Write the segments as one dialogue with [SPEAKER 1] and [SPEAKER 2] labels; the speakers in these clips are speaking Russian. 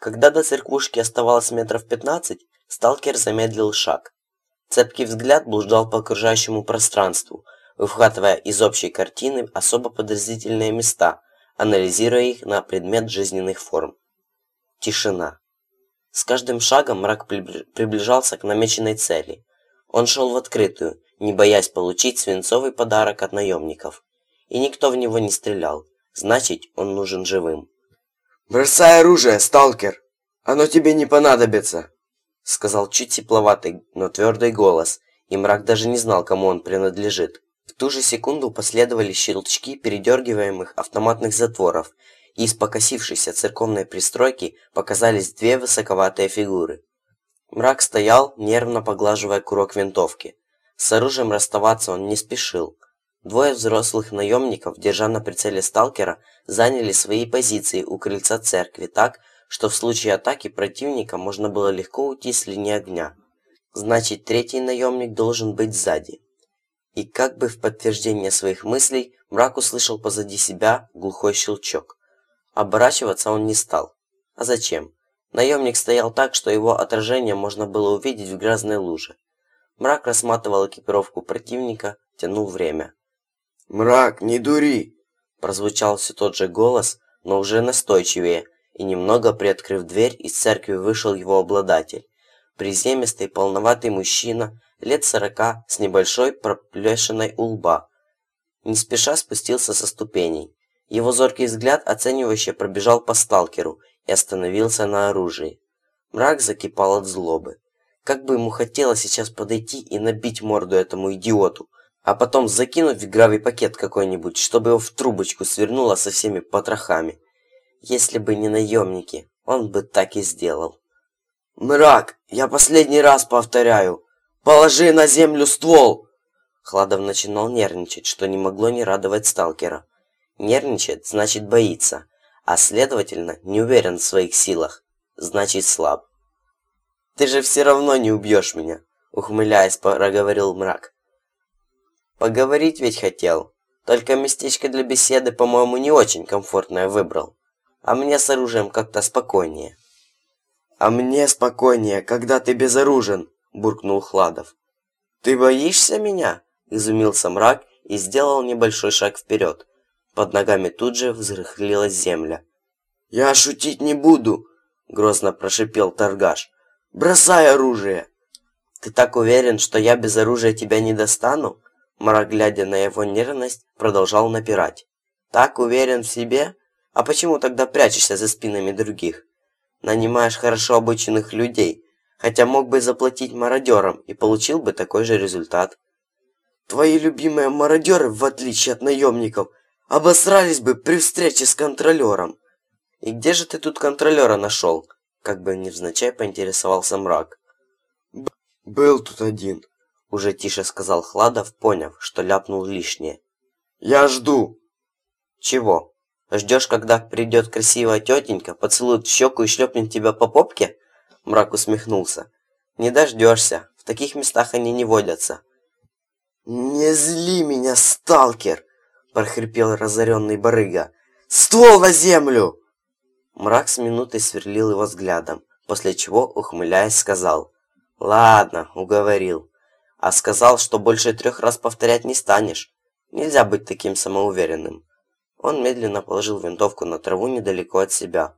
[SPEAKER 1] Когда до церквушки оставалось метров пятнадцать, сталкер замедлил шаг. Цепкий взгляд блуждал по окружающему пространству, выхватывая из общей картины особо подозрительные места, анализируя их на предмет жизненных форм. Тишина. С каждым шагом мрак приближался к намеченной цели. Он шел в открытую, не боясь получить свинцовый подарок от наемников. И никто в него не стрелял, значит, он нужен живым.
[SPEAKER 2] «Бросай оружие, сталкер! Оно тебе не понадобится!»
[SPEAKER 1] Сказал чуть тепловатый, но твердый голос, и мрак даже не знал, кому он принадлежит. В ту же секунду последовали щелчки передергиваемых автоматных затворов, и из покосившейся церковной пристройки показались две высоковатые фигуры. Мрак стоял, нервно поглаживая курок винтовки. С оружием расставаться он не спешил. Двое взрослых наемников, держа на прицеле сталкера, заняли свои позиции у крыльца церкви так, что в случае атаки противника можно было легко уйти с линии огня. Значит, третий наемник должен быть сзади. И как бы в подтверждение своих мыслей, мрак услышал позади себя глухой щелчок. Оборачиваться он не стал. А зачем? Наемник стоял так, что его отражение можно было увидеть в грязной луже. Мрак рассматривал экипировку противника, тянул время.
[SPEAKER 2] «Мрак, не дури!»
[SPEAKER 1] Прозвучал все тот же голос, но уже настойчивее, и немного приоткрыв дверь, из церкви вышел его обладатель. Приземистый, полноватый мужчина, лет сорока, с небольшой проплешиной у лба. Не спеша спустился со ступеней. Его зоркий взгляд оценивающе пробежал по сталкеру и остановился на оружии. Мрак закипал от злобы. Как бы ему хотелось сейчас подойти и набить морду этому идиоту, а потом закинуть в гравий пакет какой-нибудь, чтобы его в трубочку свернуло со всеми потрохами. Если бы не наемники, он бы так и сделал.
[SPEAKER 2] «Мрак, я последний раз повторяю, положи на землю ствол!»
[SPEAKER 1] Хладов начинал нервничать, что не могло не радовать сталкера. Нервничает, значит боится, а следовательно не уверен в своих силах, значит слаб. «Ты же все равно не убьешь меня», ухмыляясь, проговорил мрак. Поговорить ведь хотел. Только местечко для беседы, по-моему, не очень комфортное выбрал. А мне с оружием как-то спокойнее.
[SPEAKER 2] А мне спокойнее, когда ты безоружен, буркнул Хладов.
[SPEAKER 1] Ты боишься меня? Изумился мрак и сделал небольшой шаг вперед. Под ногами тут же взрыхлилась земля.
[SPEAKER 2] «Я шутить не буду!» — грозно прошипел торгаш. «Бросай оружие!»
[SPEAKER 1] «Ты так уверен, что я без оружия тебя не достану?» Мрак, глядя на его нервность, продолжал напирать. «Так уверен в себе? А почему тогда прячешься за спинами других? Нанимаешь хорошо обученных людей, хотя мог бы заплатить мародерам и получил бы такой же результат».
[SPEAKER 2] «Твои любимые мародеры, в отличие от наемников, обосрались бы при встрече с контролером».
[SPEAKER 1] «И где же ты тут контролера нашел?» Как бы невзначай поинтересовался мрак.
[SPEAKER 2] «Был тут один»,
[SPEAKER 1] уже тише сказал Хладов, поняв, что ляпнул лишнее.
[SPEAKER 2] «Я жду!»
[SPEAKER 1] «Чего? Ждешь, когда придет красивая тетенька, поцелует в щеку и шлепнет тебя по попке?» Мрак усмехнулся. «Не дождешься. В таких местах они не водятся».
[SPEAKER 2] «Не зли меня, сталкер!» прохрипел разоренный барыга. «Ствол на землю!»
[SPEAKER 1] Мрак с минутой сверлил его взглядом, после чего, ухмыляясь, сказал. «Ладно, уговорил а сказал, что больше трех раз повторять не станешь. Нельзя быть таким самоуверенным. Он медленно положил винтовку на траву недалеко от себя.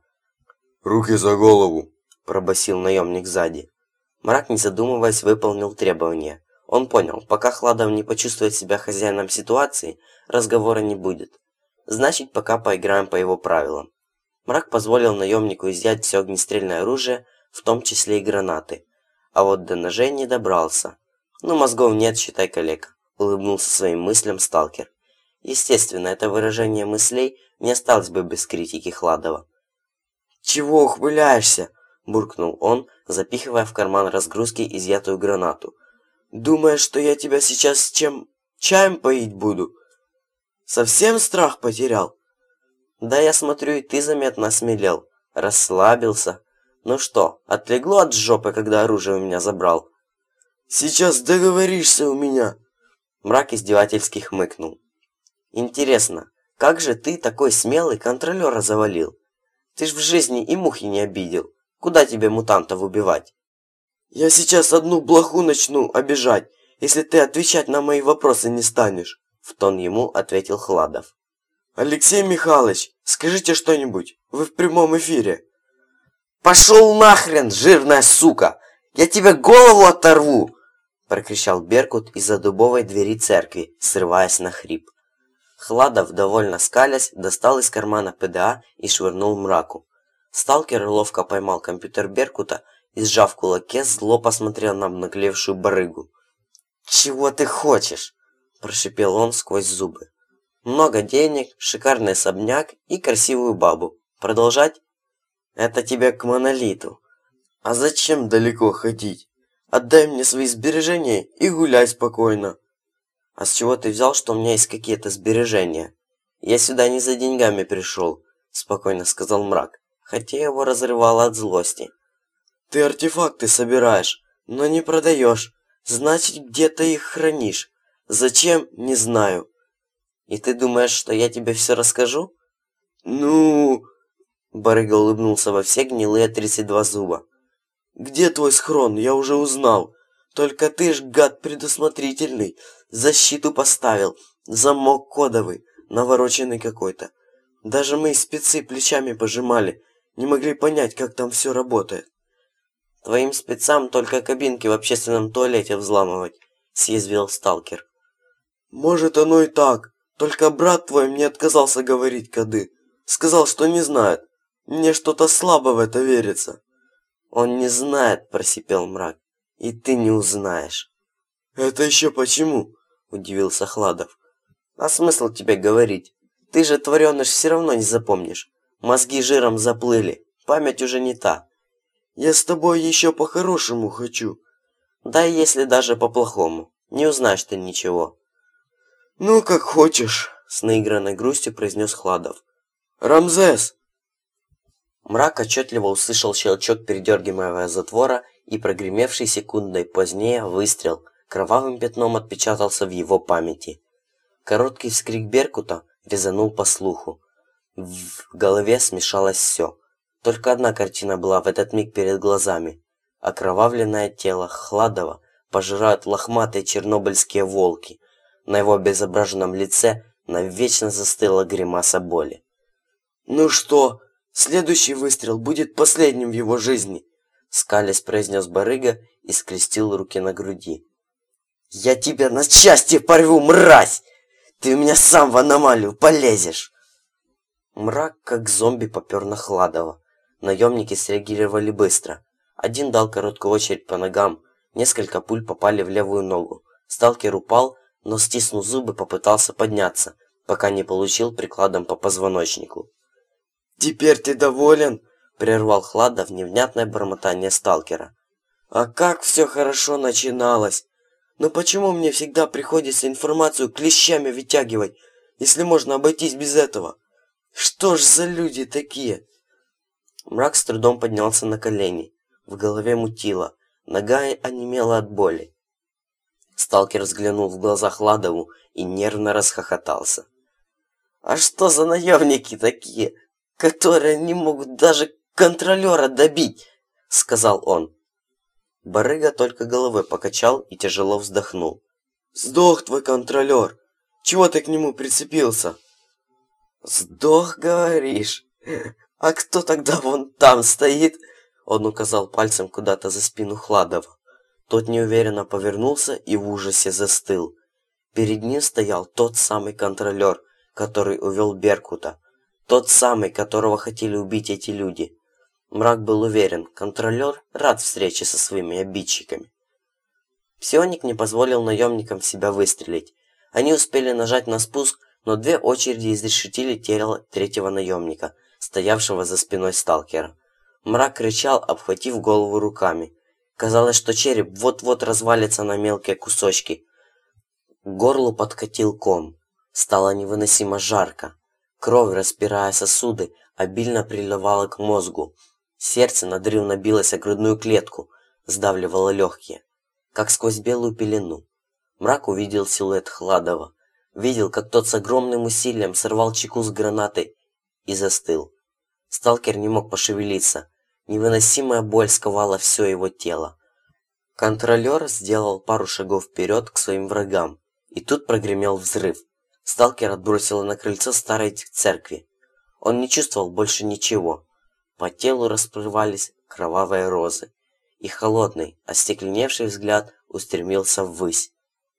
[SPEAKER 2] «Руки за голову!»
[SPEAKER 1] – пробасил наемник сзади. Мрак, не задумываясь, выполнил требование. Он понял, пока Хладов не почувствует себя хозяином ситуации, разговора не будет. Значит, пока поиграем по его правилам. Мрак позволил наемнику изъять все огнестрельное оружие, в том числе и гранаты. А вот до ножей не добрался. «Ну, мозгов нет, считай, коллега», — улыбнулся своим мыслям сталкер. Естественно, это выражение мыслей не осталось бы без критики Хладова.
[SPEAKER 2] «Чего ухмыляешься?» – буркнул
[SPEAKER 1] он, запихивая в карман разгрузки изъятую гранату.
[SPEAKER 2] «Думаешь, что я тебя сейчас чем чаем поить буду? Совсем страх потерял?»
[SPEAKER 1] «Да я смотрю, и ты заметно осмелел. Расслабился. Ну что, отлегло от жопы, когда оружие у меня забрал?»
[SPEAKER 2] Сейчас договоришься у меня!»
[SPEAKER 1] Мрак издевательски хмыкнул. «Интересно, как же ты такой смелый контролера завалил? Ты ж в жизни и мухи не обидел. Куда тебе мутантов убивать?
[SPEAKER 2] Я сейчас одну блоху начну обижать, если ты отвечать на мои вопросы не станешь.
[SPEAKER 1] В тон ему ответил Хладов.
[SPEAKER 2] Алексей Михайлович, скажите что-нибудь. Вы в прямом эфире.
[SPEAKER 1] Пошел нахрен, жирная сука! Я тебе голову оторву! Прокричал Беркут из-за дубовой двери церкви, срываясь на хрип. Хладов, довольно скалясь, достал из кармана ПДА и швырнул мраку. Сталкер ловко поймал компьютер Беркута и, сжав кулаке, зло посмотрел на обнаглевшую барыгу. «Чего ты хочешь?» – прошипел он сквозь зубы. «Много денег, шикарный особняк и красивую бабу. Продолжать?» «Это тебе к монолиту».
[SPEAKER 2] «А зачем далеко ходить? Отдай мне свои сбережения и гуляй спокойно».
[SPEAKER 1] «А с чего ты взял, что у меня есть какие-то сбережения?» «Я сюда не за деньгами пришел», – спокойно сказал мрак, хотя его разрывало от злости.
[SPEAKER 2] «Ты артефакты собираешь, но не продаешь. Значит, где-то их хранишь. Зачем, не знаю».
[SPEAKER 1] «И ты думаешь, что я тебе все расскажу?»
[SPEAKER 2] «Ну...»
[SPEAKER 1] Барыга улыбнулся во все гнилые 32 зуба.
[SPEAKER 2] «Где твой схрон? Я уже узнал. Только ты ж, гад предусмотрительный, защиту поставил, замок кодовый, навороченный какой-то. Даже мы спецы плечами пожимали, не могли понять, как там все работает.
[SPEAKER 1] Твоим спецам только кабинки в общественном туалете взламывать, съязвил сталкер.
[SPEAKER 2] Может оно и так, только брат твой мне отказался говорить коды. Сказал, что не знает. Мне что-то слабо в это верится.
[SPEAKER 1] Он не знает, просипел мрак. И ты не узнаешь.
[SPEAKER 2] Это еще почему?
[SPEAKER 1] Удивился Хладов. А смысл тебе говорить? Ты же твореныш все равно не запомнишь. Мозги жиром заплыли. Память уже не та.
[SPEAKER 2] Я с тобой еще по-хорошему хочу.
[SPEAKER 1] Да и если даже по-плохому. Не узнаешь ты ничего.
[SPEAKER 2] Ну, как хочешь,
[SPEAKER 1] с наигранной грустью произнес Хладов.
[SPEAKER 2] Рамзес!
[SPEAKER 1] Мрак отчетливо услышал щелчок передергиваемого затвора и прогремевший секундой позднее выстрел кровавым пятном отпечатался в его памяти. Короткий вскрик Беркута резанул по слуху. В голове смешалось все. Только одна картина была в этот миг перед глазами. Окровавленное тело Хладова пожирают лохматые чернобыльские волки. На его обезображенном лице навечно застыла гримаса боли.
[SPEAKER 2] «Ну что, следующий выстрел будет последним в его жизни!»
[SPEAKER 1] Скалясь произнес барыга и скрестил руки на груди. «Я тебя на части порву, мразь! Ты у меня сам в аномалию полезешь!» Мрак, как зомби, попер на Хладова. Наемники среагировали быстро. Один дал короткую очередь по ногам, несколько пуль попали в левую ногу. Сталкер упал, но, стиснув зубы, попытался подняться, пока не получил прикладом по позвоночнику.
[SPEAKER 2] «Теперь ты доволен?»
[SPEAKER 1] прервал Хладов невнятное бормотание сталкера.
[SPEAKER 2] «А как все хорошо начиналось! Но почему мне всегда приходится информацию клещами вытягивать, если можно обойтись без этого? Что ж за люди такие?»
[SPEAKER 1] Мрак с трудом поднялся на колени. В голове мутило. Нога онемела от боли. Сталкер взглянул в глаза Хладову и нервно расхохотался. «А что за наемники такие, которые не могут даже контролера добить!» — сказал он. Барыга только головой покачал и тяжело вздохнул.
[SPEAKER 2] «Сдох твой контролер! Чего ты к нему прицепился?»
[SPEAKER 1] «Сдох, говоришь? А кто тогда вон там стоит?» Он указал пальцем куда-то за спину Хладова. Тот неуверенно повернулся и в ужасе застыл. Перед ним стоял тот самый контролер, который увел Беркута. Тот самый, которого хотели убить эти люди. Мрак был уверен, контролер рад встрече со своими обидчиками. Псионик не позволил наемникам себя выстрелить. Они успели нажать на спуск, но две очереди изрешетили тело третьего наемника, стоявшего за спиной сталкера. Мрак кричал, обхватив голову руками. Казалось, что череп вот-вот развалится на мелкие кусочки. К горлу подкатил ком. Стало невыносимо жарко. Кровь, распирая сосуды, обильно приливала к мозгу. Сердце надрывно билось о грудную клетку, сдавливало легкие, как сквозь белую пелену. Мрак увидел силуэт Хладова, видел, как тот с огромным усилием сорвал чеку с гранатой и застыл. Сталкер не мог пошевелиться. Невыносимая боль сковала все его тело. Контролер сделал пару шагов вперед к своим врагам, и тут прогремел взрыв. Сталкер отбросило на крыльцо старой церкви. Он не чувствовал больше ничего. По телу расплывались кровавые розы, и холодный, остекленевший взгляд устремился ввысь.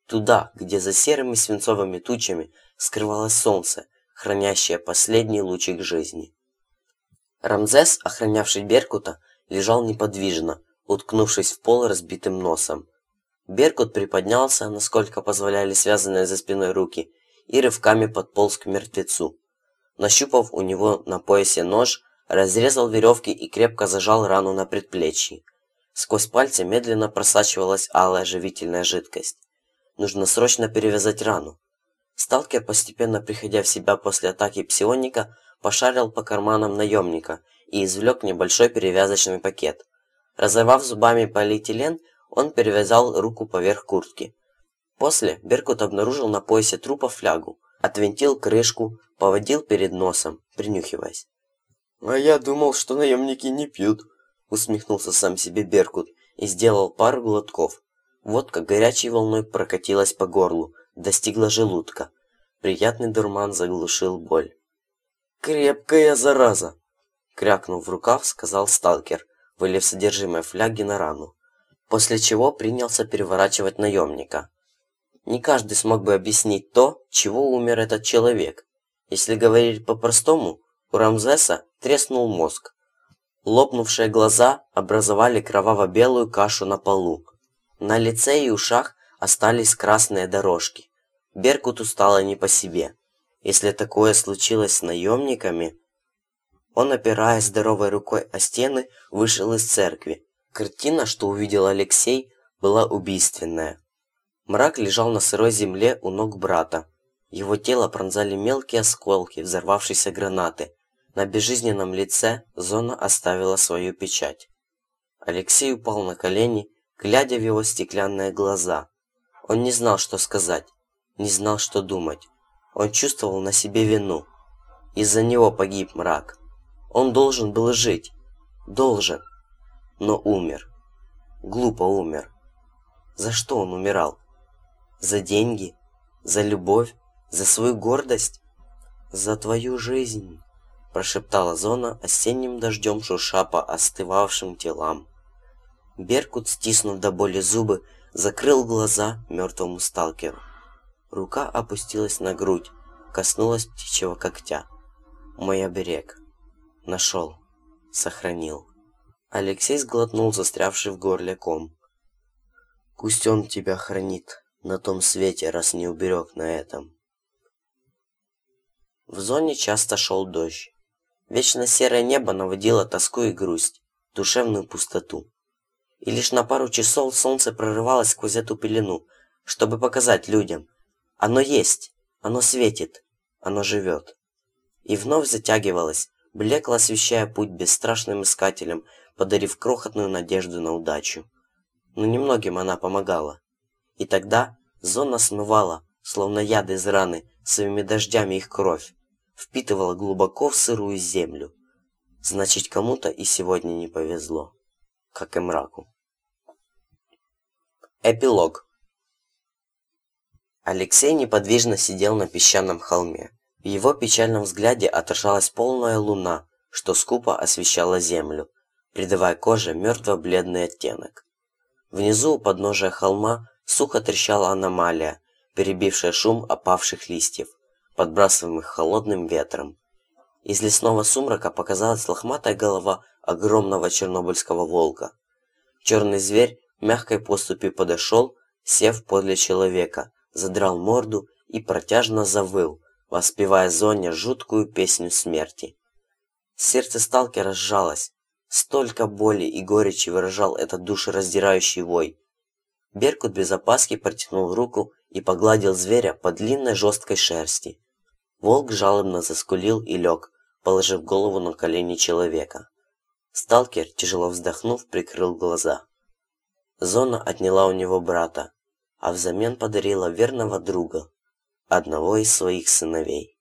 [SPEAKER 1] Туда, где за серыми свинцовыми тучами скрывалось солнце, хранящее последний лучик жизни. Рамзес, охранявший Беркута, лежал неподвижно, уткнувшись в пол разбитым носом. Беркут приподнялся, насколько позволяли связанные за спиной руки, и рывками подполз к мертвецу. Нащупав у него на поясе нож, разрезал веревки и крепко зажал рану на предплечье. Сквозь пальцы медленно просачивалась алая живительная жидкость. Нужно срочно перевязать рану. Сталкер, постепенно приходя в себя после атаки псионика, пошарил по карманам наемника и извлек небольшой перевязочный пакет. Разорвав зубами полиэтилен, он перевязал руку поверх куртки. После Беркут обнаружил на поясе трупа флягу, отвинтил крышку, поводил перед носом, принюхиваясь.
[SPEAKER 2] «А я думал, что наемники не пьют», — усмехнулся сам себе Беркут и сделал пару глотков. Водка горячей волной прокатилась по горлу, достигла желудка. Приятный дурман заглушил боль.
[SPEAKER 1] «Крепкая зараза!» Крякнув в рукав, сказал сталкер, вылив содержимое фляги на рану. После чего принялся переворачивать наемника. Не каждый смог бы объяснить то, чего умер этот человек. Если говорить по-простому, у Рамзеса треснул мозг. Лопнувшие глаза образовали кроваво-белую кашу на полу. На лице и ушах остались красные дорожки. Беркуту стало не по себе. Если такое случилось с наемниками... Он, опираясь здоровой рукой о стены, вышел из церкви. Картина, что увидел Алексей, была убийственная. Мрак лежал на сырой земле у ног брата. Его тело пронзали мелкие осколки взорвавшейся гранаты. На безжизненном лице зона оставила свою печать. Алексей упал на колени, глядя в его стеклянные глаза. Он не знал, что сказать, не знал, что думать. Он чувствовал на себе вину. Из-за него погиб мрак. Он должен был жить. Должен. Но умер. Глупо умер. За что он умирал? За деньги? За любовь? За свою гордость? За твою жизнь, прошептала Зона осенним дождем шурша по остывавшим телам. Беркут, стиснув до боли зубы, закрыл глаза мертвому сталкеру. Рука опустилась на грудь, коснулась птичьего когтя. Мой оберег. Нашел. Сохранил. Алексей сглотнул застрявший в горле ком. Пусть он тебя хранит на том свете, раз не уберег на этом. В зоне часто шел дождь. Вечно серое небо наводило тоску и грусть, душевную пустоту. И лишь на пару часов солнце прорывалось сквозь эту пелену, чтобы показать людям, оно есть, оно светит, оно живет. И вновь затягивалось, блекло освещая путь бесстрашным искателям, подарив крохотную надежду на удачу. Но немногим она помогала. И тогда зона смывала, словно яд из раны, своими дождями их кровь, впитывала глубоко в сырую землю. Значит, кому-то и сегодня не повезло, как и мраку. Эпилог Алексей неподвижно сидел на песчаном холме. В его печальном взгляде отражалась полная луна, что скупо освещала землю, придавая коже мертво-бледный оттенок. Внизу у подножия холма сухо трещала аномалия, перебившая шум опавших листьев, подбрасываемых холодным ветром. Из лесного сумрака показалась лохматая голова огромного чернобыльского волка. Черный зверь мягкой поступью подошел, сев подле человека, задрал морду и протяжно завыл, воспевая Зоне жуткую песню смерти. Сердце сталкера сжалось. Столько боли и горечи выражал этот душераздирающий вой. Беркут без опаски протянул руку и погладил зверя по длинной жесткой шерсти. Волк жалобно заскулил и лег, положив голову на колени человека. Сталкер, тяжело вздохнув, прикрыл глаза. Зона отняла у него брата, а взамен подарила верного друга, одного из своих сыновей.